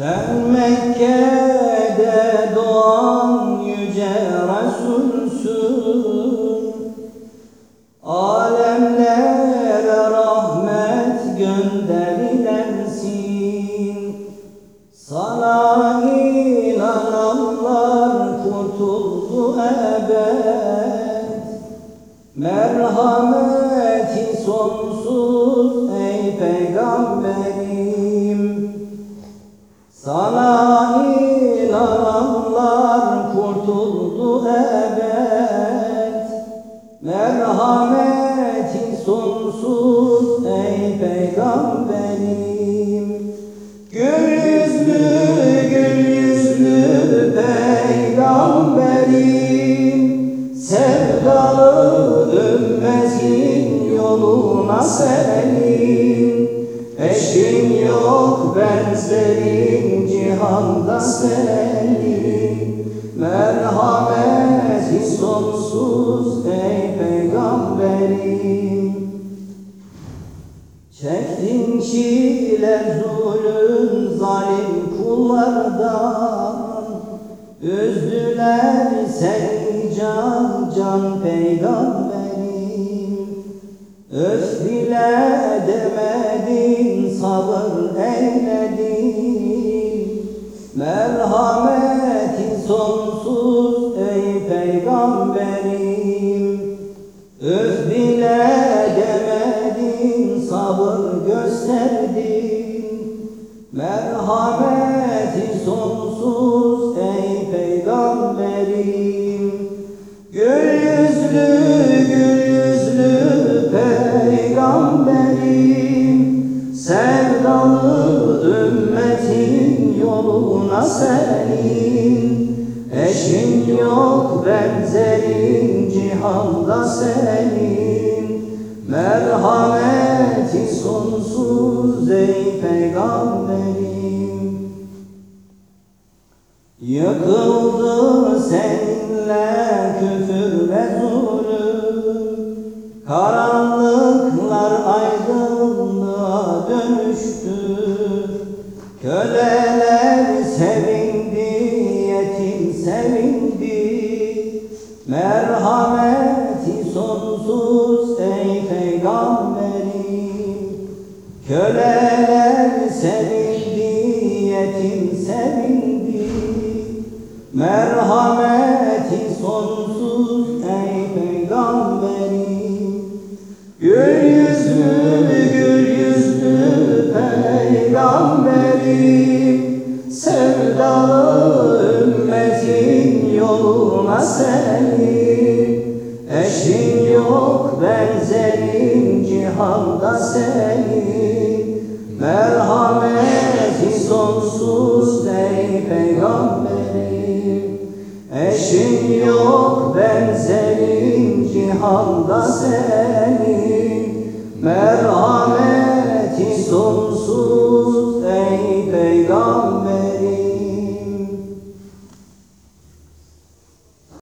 Sen Mekke'de doğan yüce Resulsün. Alemlere rahmet gönderilensin. Sana inananlar kurtuldu ebed. Merhameti sonsuz ey peygamberim Sana inananlar kurtuldu ebed. Merhameti sonsuz ey peygamberim. Gül yüzlü gül yüzlü peygamberim. Sevdalı ümmetin yoluna senin Eşin yok benzerin cihanda senin Merhameti sonsuz ey peygamberim. Çektin çile zulüm zalim kullardan Üzdüler seni can can peygamberim. Öf bile demedin sabır eyledin Merhameti sonsuz ey peygamberim. Öf bile demedin sabır gösterdin. Merhameti sonsuz yoluna senin. Eşin yok benzerin cihanda senin. Merhameti sonsuz ey peygamberim. Yıkıldı seninle küfür ve zulüm. Karanlıklar aydınlığa dönüştü Köleler sevindi, yetim sevindi. Merhameti sonsuz ey peygamberim Köleler sevindi, yetim sevindi. Merhameti sonsuz ey peygamberim Gül yüzlü gül yüzlü peygamberim Sevdalı ümmetin yoluna senin Eşin yok benzerin cihanda senin Merhameti sonsuz ey peygamberim Eşin yok benzerin cihanda senin Merhamet